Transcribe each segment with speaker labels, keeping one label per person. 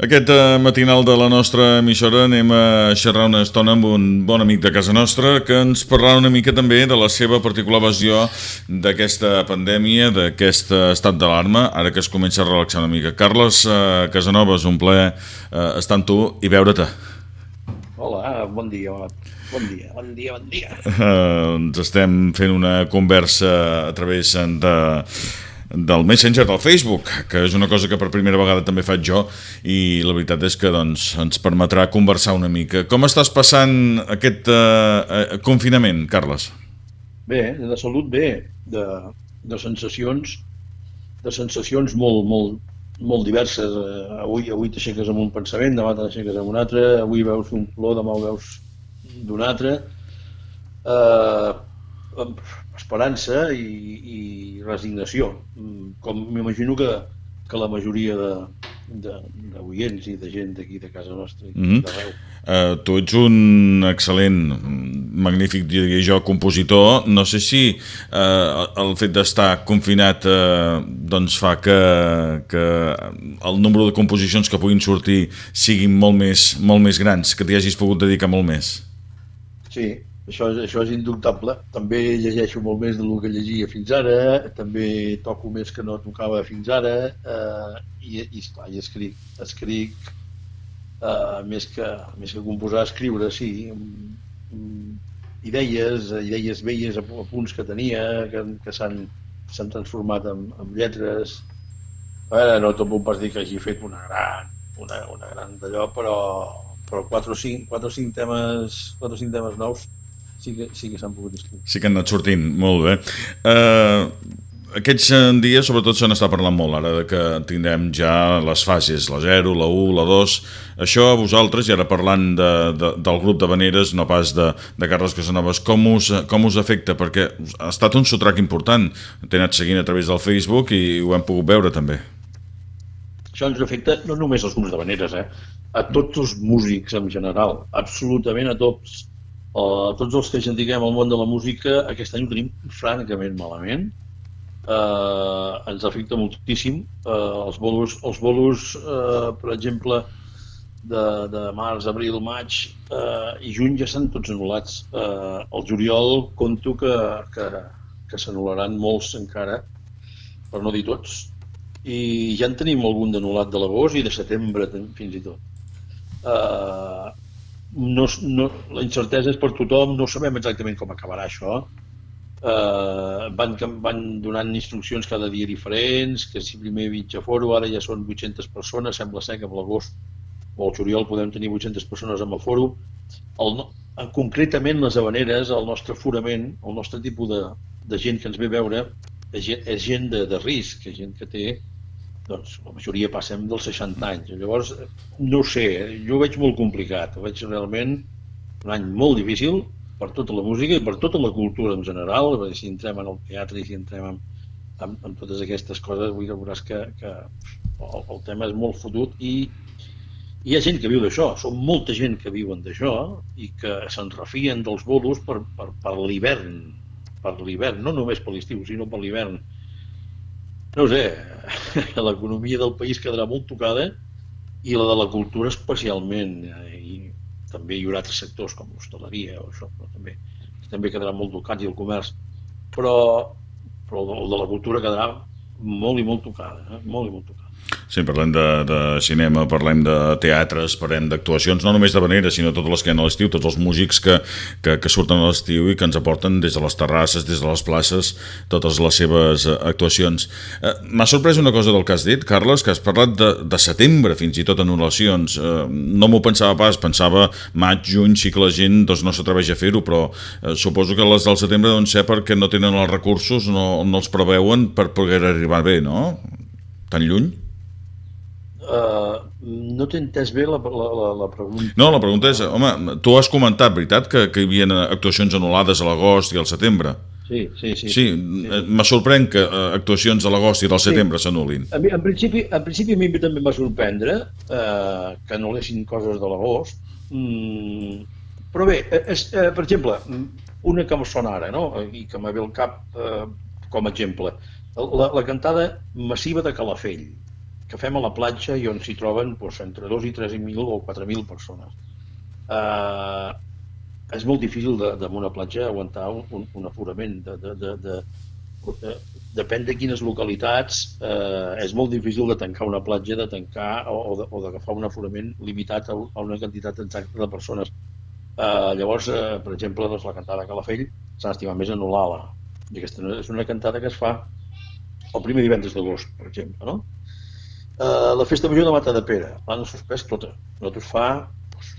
Speaker 1: Aquest eh, matinal de la nostra emissora anem a xerrar una estona amb un bon amic de casa nostra que ens parlarà una mica també de la seva particular visió d'aquesta pandèmia, d'aquest estat d'alarma, ara que es comença a relaxar una mica. Carles eh, Casanovas, un plaer eh, estar amb tu i veure-te.
Speaker 2: Hola, bon dia, bon dia, bon dia, bon dia.
Speaker 1: Eh, ens estem fent una conversa a través de del Messenger del Facebook, que és una cosa que per primera vegada també faig jo i la veritat és que doncs, ens permetrà conversar una mica. Com estàs passant aquest uh, confinament, Carles?
Speaker 2: Bé, de salut bé, de, de sensacions de sensacions molt, molt, molt diverses. Uh, avui avui t'aixeques amb un pensament, demà t'aixeques amb un altre, avui veus un color, demà veus d'un altre. Uh, esperança i, i resignació, com m'imagino que, que la majoria de, d'oients i de gent d'aquí de casa nostra i mm -hmm. d'arreu.
Speaker 1: Uh, tu ets un excel·lent, magnífic, diria jo, compositor. No sé si uh, el fet d'estar confinat uh, doncs fa que, que el nombre de composicions que puguin sortir siguin molt més, molt més grans, que t'hi hagis pogut dedicar molt més.
Speaker 2: Sí, això, això és indubtable. També llegeixo molt més del que llegia fins ara, també toco més que no tocava fins ara, eh, i, i, esclar, i escric, escric eh, més, que, més que composar, escriure, sí, idees, idees velles, punts que tenia, que, que s'han transformat en, en lletres. A veure, no tot puc pas dir que hagi fet una gran, una, una gran d'allò, però, però 4 o 5, 4 o 5 temes, 4 o 5 temes nous sí que, sí que s'han pogut escriure.
Speaker 1: Sí que han anat sortint, molt bé. Uh, aquests dies sobretot se n'està parlant molt ara de que tindrem ja les fases, la 0, la 1, la 2 això a vosaltres, i ara parlant de, de, del grup de Veneres, no pas de, de Carles Casanovas, com us, com us afecta? Perquè ha estat un sotrac important, t'he anat seguint a través del Facebook i ho hem pogut veure també.
Speaker 2: Això ens afecta no només als grups de Veneres, eh? a tots els músics en general, absolutament a tots Uh, tots els que ens dediquem al món de la música aquest any ho tenim francament malament. Uh, ens afecta moltíssim. Uh, els bolos, els bolos uh, per exemple, de, de març, abril, maig uh, i juny ja estan tots anul·lats. Uh, el juliol conto que, que, que s'anul·laran molts encara, per no dir tots. I ja en tenim algun d'anul·lat de l'agost i de setembre fins i tot. Uh, no, no, la incertesa és per tothom, no sabem exactament com acabarà això. Eh, van, van donant instruccions cada dia diferents, que si primer mitja foro, ara ja són 800 persones, sembla ser que a l'agost o al juliol podem tenir 800 persones amb el foro. El, concretament les habaneres, el nostre forament, el nostre tipus de, de gent que ens ve a veure, és gent, és gent de, de risc, és gent que té doncs la majoria passem dels 60 anys. Llavors, no ho sé, eh? jo ho veig molt complicat, ho veig realment un any molt difícil per tota la música i per tota la cultura en general, perquè si entrem en el teatre i si entrem en, en, en totes aquestes coses, vull que veuràs que, que el, el tema és molt fotut i hi ha gent que viu d'això, són molta gent que viuen d'això i que se'n refien dels bolos per, per, per l'hivern, per l'hivern, no només per l'estiu, sinó per l'hivern no sé, l'economia del país quedarà molt tocada i la de la cultura especialment eh, i també hi haurà altres sectors com l'hostaleria o això, però també, també quedarà molt tocat i el comerç però, però el de la cultura quedarà molt i molt tocada, eh? molt i molt tocada.
Speaker 1: Sí, parlem de, de cinema, parlem de teatres, parlem d'actuacions, no només de venera, sinó totes les que hi ha a l'estiu, tots els músics que, que, que surten a l'estiu i que ens aporten des de les terrasses, des de les places, totes les seves eh, actuacions. Eh, M'ha sorprès una cosa del que has dit, Carles, que has parlat de, de setembre, fins i tot anul·lacions. Eh, no m'ho pensava pas, pensava maig, juny, sí que la gent doncs, no s'atreveix a fer-ho, però eh, suposo que les del setembre doncs ser perquè no tenen els recursos, no, no els preveuen per poder arribar bé, no? Tan lluny?
Speaker 2: Uh, no t'he entès bé la, la, la, la pregunta.
Speaker 1: No, la pregunta és, home, tu has comentat, veritat, que, que hi havia actuacions anul·lades a l'agost i al setembre?
Speaker 2: Sí, sí, sí.
Speaker 1: Sí, sí. Eh, me sorprèn que uh, actuacions a l'agost i al setembre sí. s'anul·lin.
Speaker 2: En, en, principi, en principi a mi també va sorprendre uh, que anul·lessin coses de l'agost, mm, però bé, és, uh, per exemple, una que em sona ara, no? i que m'ha ve al cap uh, com a exemple, la, la cantada massiva de Calafell, que fem a la platja i on s'hi troben doncs, entre 2 i 3.000 o 4.000 persones. Eh, és molt difícil de, de una platja aguantar un, un, un aforament de, de, de, de, de, depèn de quines localitats eh, és molt difícil de tancar una platja de tancar o, o d'agafar un aforament limitat a, a una quantitat exacta de persones eh, llavors, eh, per exemple doncs, la cantada Calafell s'ha estimat més en Olala i aquesta és una cantada que es fa el primer divendres d'agost per exemple no? Eh, la festa major de Mata de Pere l'han suspès tota nosaltres fa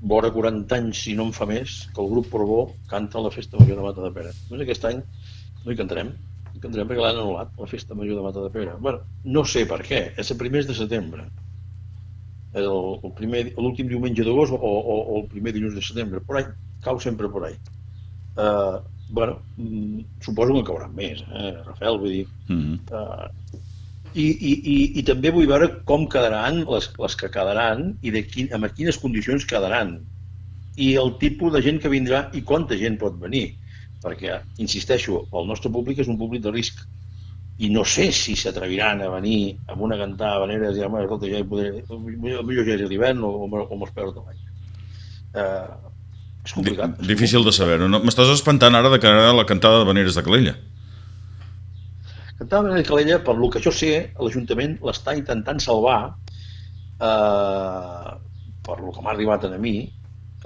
Speaker 2: vora 40 anys, si no en fa més, que el grup Porbó canta la Festa Major de Mata de Pere. Doncs aquest any no hi cantarem, hi cantarem perquè l'han anul·lat, la Festa Major de Mata de Pere. Bueno, no sé per què, és el primer de setembre. El, el primer, l'últim diumenge d'agost o, o, o, el primer dilluns de setembre, per ahí, cau sempre per ahí. Uh, bueno, mm, suposo que cauran més, eh, Rafael, vull dir... Mm -hmm. uh, i, i, i, i també vull veure com quedaran les, les que quedaran i de quin, amb quines condicions quedaran i el tipus de gent que vindrà i quanta gent pot venir perquè, insisteixo, el nostre públic és un públic de risc i no sé si s'atreviran a venir amb una cantada a Vaneres i home, escolta, ja hi podré, millor ja és l'hivern o, o, o me'ls perdo de l'any. Eh, és complicat.
Speaker 1: Difícil de saber. No? M'estàs espantant ara de cara a la cantada de Vaneres de Calella.
Speaker 2: Cantada de Calella, per lo que jo sé, l'Ajuntament l'està intentant salvar, eh, per lo que m'ha arribat a mi,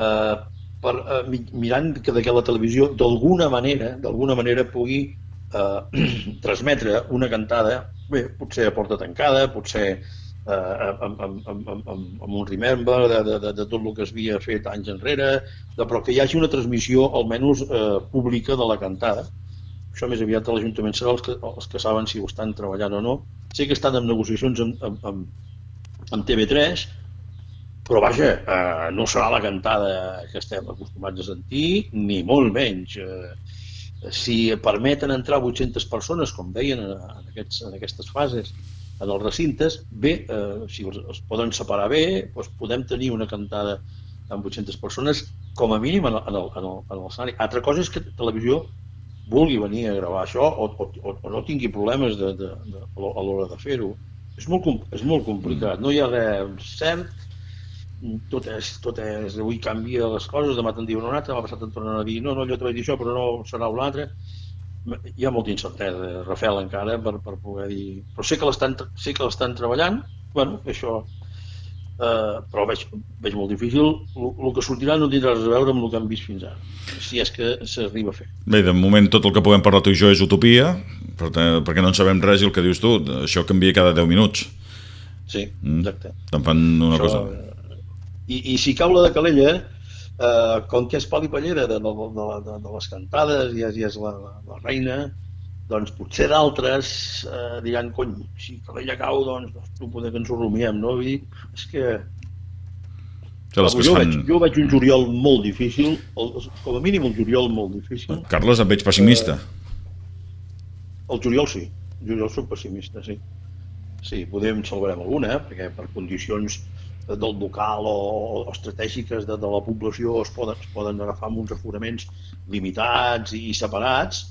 Speaker 2: eh, per, eh, mirant que, que la televisió d'alguna manera, d'alguna manera pugui eh, transmetre una cantada, bé, potser a porta tancada, potser eh, amb, amb, amb, amb, amb un remember de, de, de, de tot el que es havia fet anys enrere, de, però que hi hagi una transmissió almenys eh, pública de la cantada, això més aviat a l'Ajuntament serà els que, els que saben si ho estan treballant o no. Sé que estan en negociacions amb, amb, amb, amb TV3, però vaja, eh, no serà la cantada que estem acostumats a sentir, ni molt menys. Eh, si permeten entrar 800 persones, com deien en, aquests, en aquestes fases, en els recintes, bé, eh, si els, els poden separar bé, doncs podem tenir una cantada amb 800 persones, com a mínim en el, en el, en el Altra cosa és que televisió vulgui venir a gravar això o, o, o no tingui problemes de, de, de, a l'hora de fer-ho. És, molt, és molt complicat, no hi ha res cert, tot és, tot és, avui canvia les coses, demà te'n diuen una altra, demà passat te'n tornen a dir no, no, jo t'ho vaig dir això, però no serà una altra. Hi ha molta incertesa, Rafael, encara, per, per poder dir... Però sé que l'estan sé que l'estan treballant, bueno, això eh, però veig, veig molt difícil. El, que sortirà no tindrà res a veure amb el que hem vist fins ara, si és que s'arriba a fer.
Speaker 1: Bé, de moment tot el que puguem parlar tu i jo és utopia, perquè no en sabem res i el que dius tu, això canvia cada 10 minuts.
Speaker 2: Sí, mm. exacte.
Speaker 1: Mm. Te'n fan una això, cosa...
Speaker 2: Eh, I, I si cau la de Calella, eh, com que és pali pallera de, de, de, de, de les cantades i és, i és la, la, la reina, doncs potser d'altres eh, diran, cony, si Calella cau, doncs, doncs tu poder que ens ho rumiem, no? Vull dir, és que... que jo, fan... veig, jo veig un juliol molt difícil, el, com a mínim el juliol molt difícil.
Speaker 1: Carles, et veig pessimista.
Speaker 2: Eh, el juliol sí, el juliol soc pessimista, sí. Sí, podem salvarem alguna, eh? perquè per condicions del local o, o estratègiques de, de la població es poden, es poden agafar amb uns aforaments limitats i separats,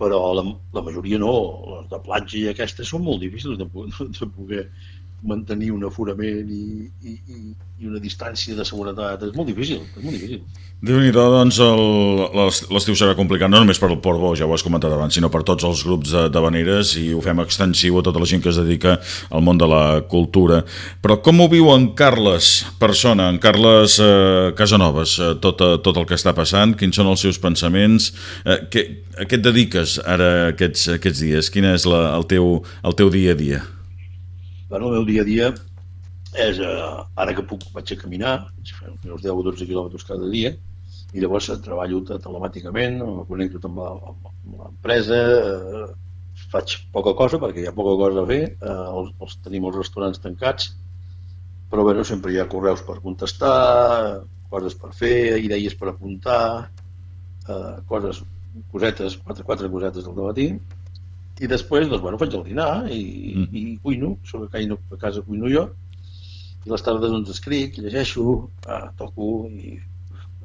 Speaker 2: però la, la majoria no, les de platja i aquestes són molt difícils de, de poder mantenir un aforament i, i, i una distància de seguretat. És molt difícil, és molt difícil.
Speaker 1: déu nhi doncs l'estiu serà complicat, no només per el Port Bo, ja ho has comentat abans, sinó per tots els grups de, de veneres i ho fem extensiu a tota la gent que es dedica al món de la cultura. Però com ho viu en Carles, persona, en Carles eh, Casanovas, eh, tot, eh, tot el que està passant, quins són els seus pensaments, eh, què, a què et dediques ara aquests, aquests dies? Quin és la, el, teu, el teu dia a dia?
Speaker 2: Bueno, el meu dia a dia és, eh, ara que puc, vaig a caminar, vaig fer uns 10 o 12 quilòmetres cada dia, i llavors treballo telemàticament, em connecto amb l'empresa, eh, faig poca cosa perquè hi ha poca cosa a fer, eh, els, els tenim els restaurants tancats, però bueno, sempre hi ha correus per contestar, coses per fer, idees per apuntar, eh, coses cosetes, quatre, quatre cosetes del matí, i després, doncs, bueno, faig el dinar i, mm. i cuino, sobre que a casa cuino jo, i les tardes doncs escric, llegeixo, eh, toco i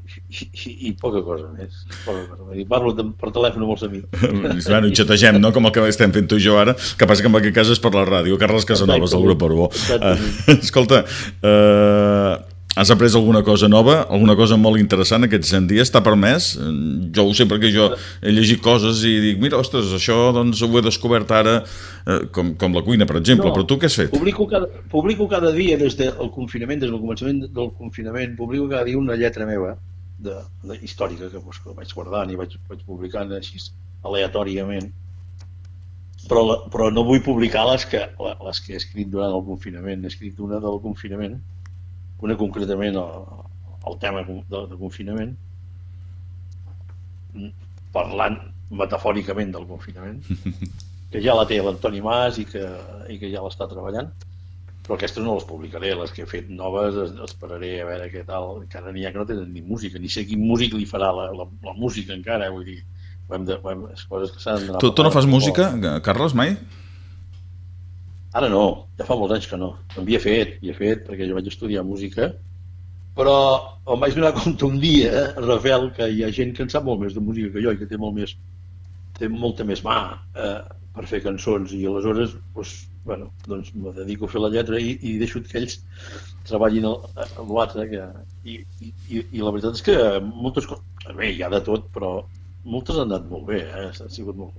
Speaker 2: i, i, i poca cosa més. Poca cosa més. I parlo de, per telèfon amb els amics.
Speaker 1: bueno, xategem, no? Com el que estem fent tu i jo ara, que passa que en aquest cas és per la ràdio. Carles Casanovas, del grup Orbó. Uh, escolta, uh, Has après alguna cosa nova, alguna cosa molt interessant aquests 100 dies? T'ha permès? Jo ho sé perquè jo he llegit coses i dic, mira, ostres, això doncs ho he descobert ara, eh, com, com la cuina, per exemple, no, però tu què has fet?
Speaker 2: Publico cada, publico cada dia des del confinament, des del començament del confinament, publico cada dia una lletra meva de, de històrica que, pues, que vaig guardant i vaig, vaig publicant així aleatòriament però, però no vull publicar les que, les que he escrit durant el confinament. He escrit una del confinament una concretament el, el tema de, de confinament, parlant metafòricament del confinament, que ja la té l'Antoni Mas i que, i que ja l'està treballant, però aquestes no les publicaré, les que he fet noves esperaré a veure què tal, encara n'hi ha que no tenen ni música, ni sé quin músic li farà la, la, la música encara, vull dir, ho hem de, ho hem, coses que s'han
Speaker 1: d'anar... Tu, tu no fas música, Carles, mai?
Speaker 2: Ara no, ja fa molts anys que no. Havia fet, havia fet, perquè jo vaig estudiar música, però em vaig donar compte un dia, Rafael, que hi ha gent que en sap molt més de música que jo i que té molt més té molta més mà eh, per fer cançons i aleshores doncs, bueno, doncs me dedico a fer la lletra i, i deixo que ells treballin amb l'altre que... I, i, i la veritat és que moltes coses, bé, hi ha de tot, però moltes han anat molt bé, eh? ha sigut molt.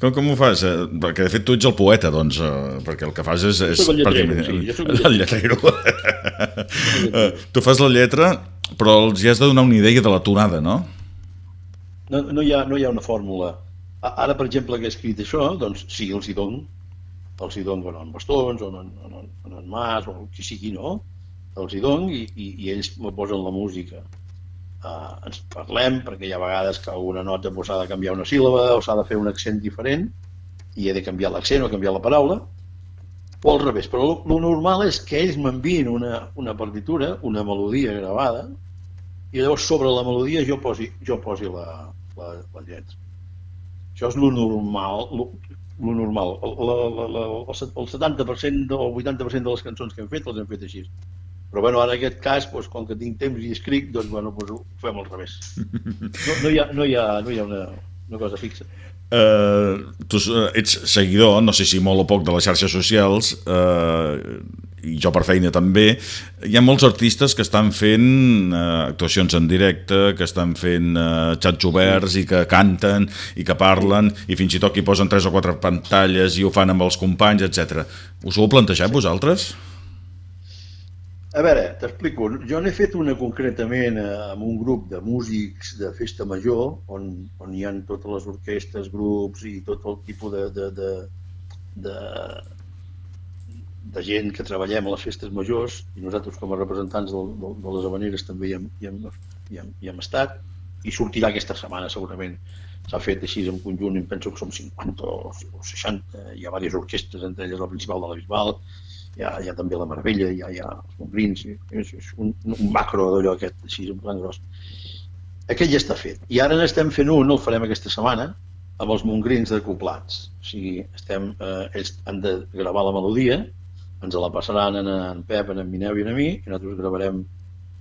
Speaker 1: Com, com ho fas? Eh, perquè de fet tu ets el poeta, doncs, eh, perquè el que fas és... és
Speaker 2: el lletrero, sí, jo soc
Speaker 1: el lletrero. Eh, tu fas la lletra, però els hi has de donar una idea de la tonada, no?
Speaker 2: No, no, hi, ha, no hi ha una fórmula. Ara, per exemple, que he escrit això, doncs sí, els hi dono, els hi dono bueno, en bastons, o en, en, en, en mas, o qui sigui, no? Els hi dono i, i, i ells me posen la música eh, ens parlem, perquè hi ha vegades que alguna nota s'ha de canviar una síl·laba o s'ha de fer un accent diferent i he de canviar l'accent o canviar la paraula, o al revés. Però el normal és que ells m'envien una, una partitura, una melodia gravada, i llavors sobre la melodia jo posi, jo posi la, la, la lletra. Això és lo normal, lo, lo normal. La, la, la, el 70% o el 80% de les cançons que hem fet les hem fet així. Però bueno, ara en aquest cas, doncs, com que tinc temps i escric, doncs, bueno, doncs ho fem al revés. No, no, hi, ha, no, hi, ha, no hi ha una, una cosa fixa.
Speaker 1: Uh, tu ets seguidor, no sé si molt o poc, de les xarxes socials, uh, i jo per feina també. Hi ha molts artistes que estan fent uh, actuacions en directe, que estan fent uh, xats oberts i que canten i que parlen, i fins i tot que hi posen tres o quatre pantalles i ho fan amb els companys, etc. Us ho heu plantejat vosaltres? Sí.
Speaker 2: A veure, t'explico. Jo n'he fet una concretament eh, amb un grup de músics de festa major, on, on hi han totes les orquestres, grups i tot el tipus de, de, de, de, de gent que treballem a les festes majors, i nosaltres com a representants de, de, de les habaneres també hi hem, hi, hem, hi, hem, hi hem estat, i sortirà aquesta setmana segurament. S'ha fet així en conjunt, penso que som 50 o 60, hi ha diverses orquestres, entre elles la principal de la Bisbal, hi ha, hi ha també la Meravella, hi ha, hi ha els és, és un, un macro d'allò aquest, així, en plan gros. Aquest ja està fet. I ara n'estem fent un, el farem aquesta setmana, amb els Montgrins acoplats. O sigui, estem, eh, ells han de gravar la melodia, ens la passaran en, en Pep, en, en Mineu i en a mi, i nosaltres gravarem,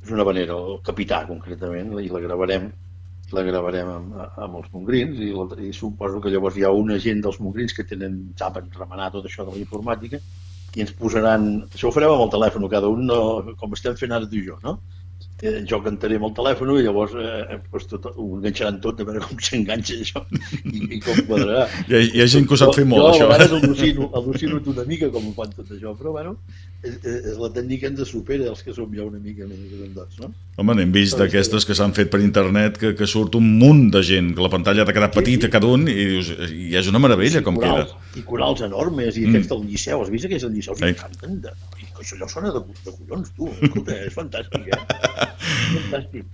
Speaker 2: una vanera, el capità concretament, i la gravarem la gravarem amb, amb els Montgrins i, i suposo que llavors hi ha una gent dels Montgrins que tenen, saben remenar tot això de la informàtica i ens posaran... Això ho farem amb el telèfon, cada un, no, com estem fent ara tu i jo, no? Eh, jo cantaré amb el telèfon i llavors eh, pues tot, ho enganxaran tot a veure com s'enganxa això i, i com quadrarà.
Speaker 1: Hi ha, hi ha gent que ho sap fer molt, jo, això.
Speaker 2: Jo a vegades al·lucino, al·lucino una mica com ho fan tot això, però bueno, és, és la tècnica ens supera els que som ja una mica més grandats, no?
Speaker 1: Home, n'hem vist d'aquestes que s'han fet per internet que, que surt un munt de gent, que la pantalla ha quedat petita sí, sí. cada un i dius, i és una meravella sí, com
Speaker 2: corals,
Speaker 1: queda.
Speaker 2: I corals enormes, i mm. aquests del Liceu, has vist aquests del Liceu? Sí. Canten de, això allò sona de, de collons, tu. Escolta, és fantàstic, eh? fantàstic.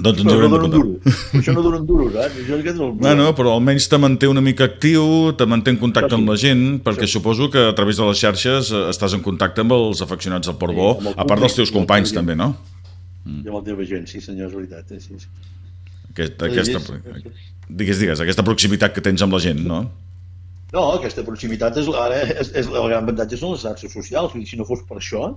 Speaker 1: Doncs ens haurem
Speaker 2: no de duro. Això no un duro, saps? Això és el...
Speaker 1: Bueno, però almenys te manté una mica actiu, te manté en contacte amb la gent, perquè sí. suposo que a través de les xarxes eh, estàs en contacte amb els afeccionats al Portbó, sí, a part dels teus companys també, no?
Speaker 2: I amb la teva gent, sí senyor, és veritat. Eh? Sí, sí.
Speaker 1: Aquest, aquesta, digues, digues, aquesta proximitat que tens amb la gent, no?
Speaker 2: No, aquesta proximitat és, ara és, és, el gran avantatge són les xarxes socials. Si no fos per això,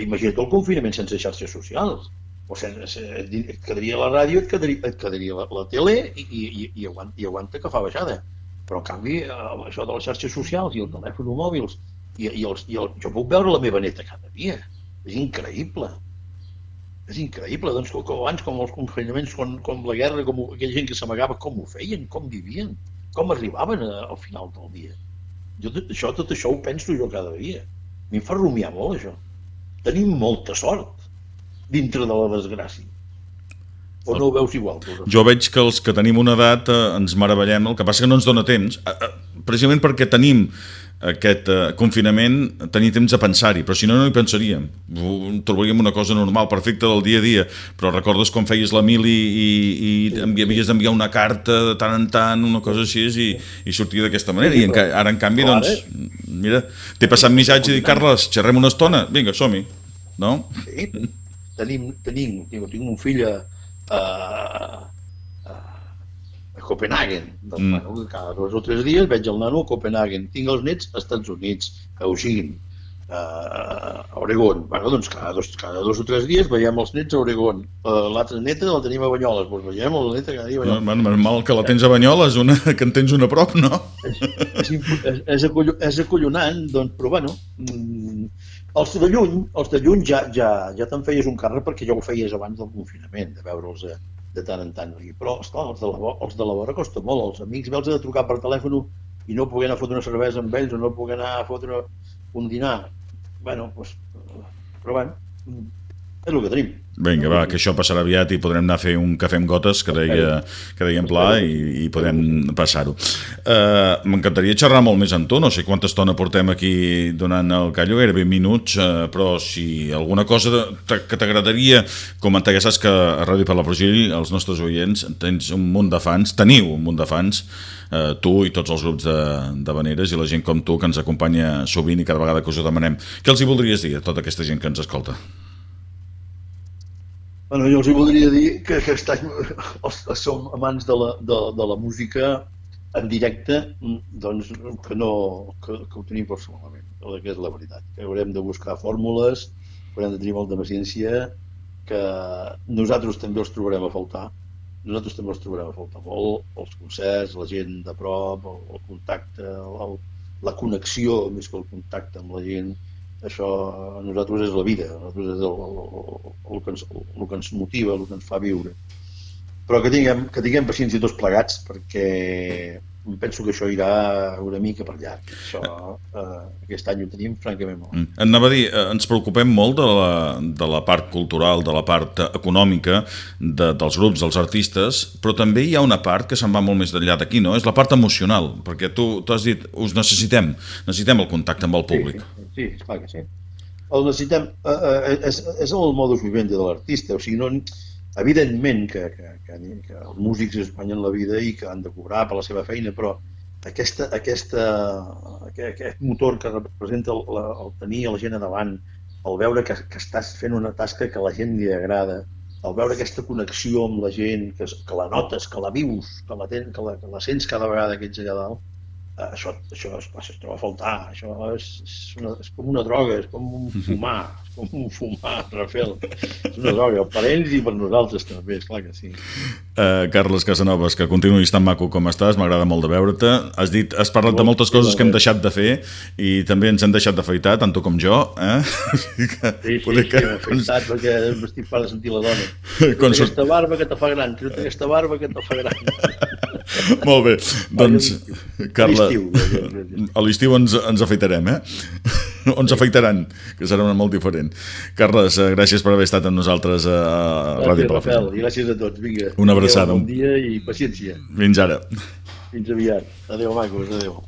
Speaker 2: imagina't el confinament sense xarxes socials. o sigui, et quedaria la ràdio, et quedaria, et quedaria la, la tele i, i, i, aguanta, i aguanta que fa baixada. Però, en canvi, eh, això de les xarxes socials i el telèfon mòbils, i, i, els, i el, jo puc veure la meva neta cada dia. És increïble. És increïble. Doncs, com abans, com els confinaments, com, com la guerra, com aquella gent que s'amagava, com ho feien, com vivien, com arribaven a, al final del dia. Jo això, tot això ho penso jo cada dia. A mi em fa rumiar molt, això. Tenim molta sort dintre de la desgràcia. O no ho veus igual? Tu?
Speaker 1: Jo veig que els que tenim una edat eh, ens meravellem, el que passa que no ens dona temps, eh, eh, precisament perquè tenim aquest eh, confinament, tenir temps a pensar-hi, però si no, no hi pensaríem. Trobaríem una cosa normal, perfecta del dia a dia, però recordes quan feies la mili i, i havies d'enviar una carta de tant en tant, una cosa així, i, i sortia d'aquesta manera, i en, ara, en canvi, doncs, mira, t'he passat missatge i dir, Carles, xerrem una estona? Vinga, som-hi, no?
Speaker 2: Sí, tenim, tenim, tinc, tinc un fill a, a Copenhagen. Doncs, mm. bueno, cada dos o tres dies veig el nano a Copenhagen. Tinc els nets als Estats Units, a Eugene, a Oregon. Bueno, doncs cada dos, cada dos o tres dies veiem els nets a Oregon. Uh, L'altra neta la tenim a Banyoles, doncs veiem la neta cada dia a Banyoles.
Speaker 1: Bueno, bueno, mal que la tens a Banyoles, una, que en tens una a prop, no?
Speaker 2: És, és, és, és, és acollonant, doncs, però bueno, mm, els de lluny, els de lluny ja, ja, ja te'n feies un càrrec perquè ja ho feies abans del confinament, de veure'ls de, de tant en tant. Però, esclar, els de, la, els de la vora costa molt. Els amics me'ls he de trucar per telèfon i no poder anar a fotre una cervesa amb ells o no poder anar a fotre un dinar. bueno, doncs, però bueno, és el que tenim.
Speaker 1: Vinga, va, que això passarà aviat i podrem anar a fer un cafè amb gotes, que deia, que deia en Pla, i, i podem passar-ho. Uh, M'encantaria xerrar molt més amb tu, no sé quanta estona portem aquí donant el callo, gairebé minuts, uh, però si alguna cosa que t'agradaria comentar, ja saps que a Ràdio per la Frugil, els nostres oients, tens un munt de fans, teniu un munt de fans, uh, tu i tots els grups de, de veneres i la gent com tu que ens acompanya sovint i cada vegada que us ho demanem. Què els hi voldries dir a tota aquesta gent que ens escolta?
Speaker 2: Bueno, jo els voldria dir que aquest any som amants de la, de, de la música en directe, doncs que no que, que ho tenim força malament, que és la veritat. Que haurem de buscar fórmules, haurem de tenir molta paciència, que nosaltres també els trobarem a faltar. Nosaltres també els trobarem a faltar molt, els concerts, la gent de prop, el, el contacte, el, la connexió més que el contacte amb la gent, això a nosaltres és la vida, a nosaltres és el, el, el, que ens, el que ens motiva, el que ens fa viure. Però que tinguem, que tinguem paciència tots plegats, perquè penso que això irà una mica per llarg. Això, eh, aquest any ho tenim francament molt. Mm.
Speaker 1: Anava a dir, eh, ens preocupem molt de la, de la part cultural, de la part econòmica de, dels grups, dels artistes, però també hi ha una part que se'n va molt més d'enllà d'aquí, no? És la part emocional, perquè tu, tu has dit, us necessitem, necessitem el contacte amb el públic.
Speaker 2: Sí, sí, sí esclar que sí. El necessitem, eh, eh, és, és el modus vivendi de l'artista, o sigui, no, Evidentment que, que, que, que els músics es guanyen la vida i que han de cobrar per la seva feina, però aquesta, aquesta, aquest motor que representa el, el tenir la gent a davant, el veure que, que estàs fent una tasca que a la gent li agrada, el veure aquesta connexió amb la gent, que, que la notes, que la vius, que la, ten, que la, que la sents cada vegada que ets allà dalt, això, això, això es troba a faltar, això és, és, una, és com una droga, és com un fumar, és com un fumar, Rafael. És una droga, per ells i per nosaltres també, és clar que sí.
Speaker 1: Uh, Carles Casanovas, que continuïs tan maco com estàs, m'agrada molt de veure-te. Has dit, has parlat molt, de moltes coses que hem deixat de fer i també ens hem deixat d'afaitar, tant tu com jo. Eh?
Speaker 2: sí, sí, sí, que... sí afaitat perquè estic per de sentir la dona. Quan aquesta barba que te fa gran, aquesta barba que te fa gran.
Speaker 1: molt bé, doncs, Carles, a l'estiu ens, ens afeitarem, eh? o ens afeitaran, que serà una molt diferent. Carles, eh, gràcies per haver estat amb nosaltres a Ràdio
Speaker 2: Palafrugell. Gràcies a tots, vinga.
Speaker 1: Una abraçada.
Speaker 2: Bon dia i paciència.
Speaker 1: Fins ara.
Speaker 2: Fins aviat. Adéu, macos, adéu.